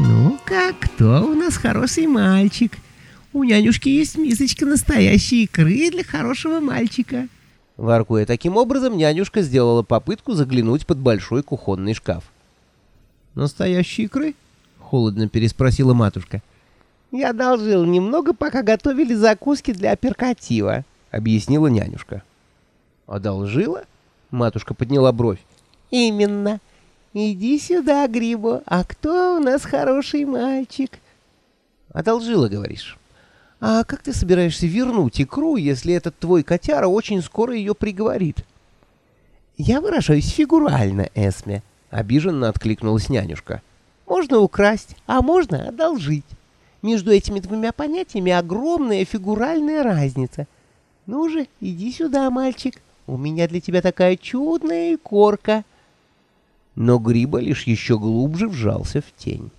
Ну-ка, кто у нас хороший мальчик? У нянюшки есть мисочка настоящей икры для хорошего мальчика. Воркуя таким образом, нянюшка сделала попытку заглянуть под большой кухонный шкаф. «Настоящие икры?» — холодно переспросила матушка. «Я одолжил немного, пока готовили закуски для аперкатива», — объяснила нянюшка. «Одолжила?» — матушка подняла бровь. «Именно. Иди сюда, Грибо. А кто у нас хороший мальчик?» «Одолжила, говоришь?» А как ты собираешься вернуть икру, если этот твой котяра очень скоро ее приговорит? Я выражаюсь фигурально, Эсме, обиженно откликнулась нянюшка. Можно украсть, а можно одолжить. Между этими двумя понятиями огромная фигуральная разница. Ну же, иди сюда, мальчик. У меня для тебя такая чудная икорка. Но Гриба лишь еще глубже вжался в тень.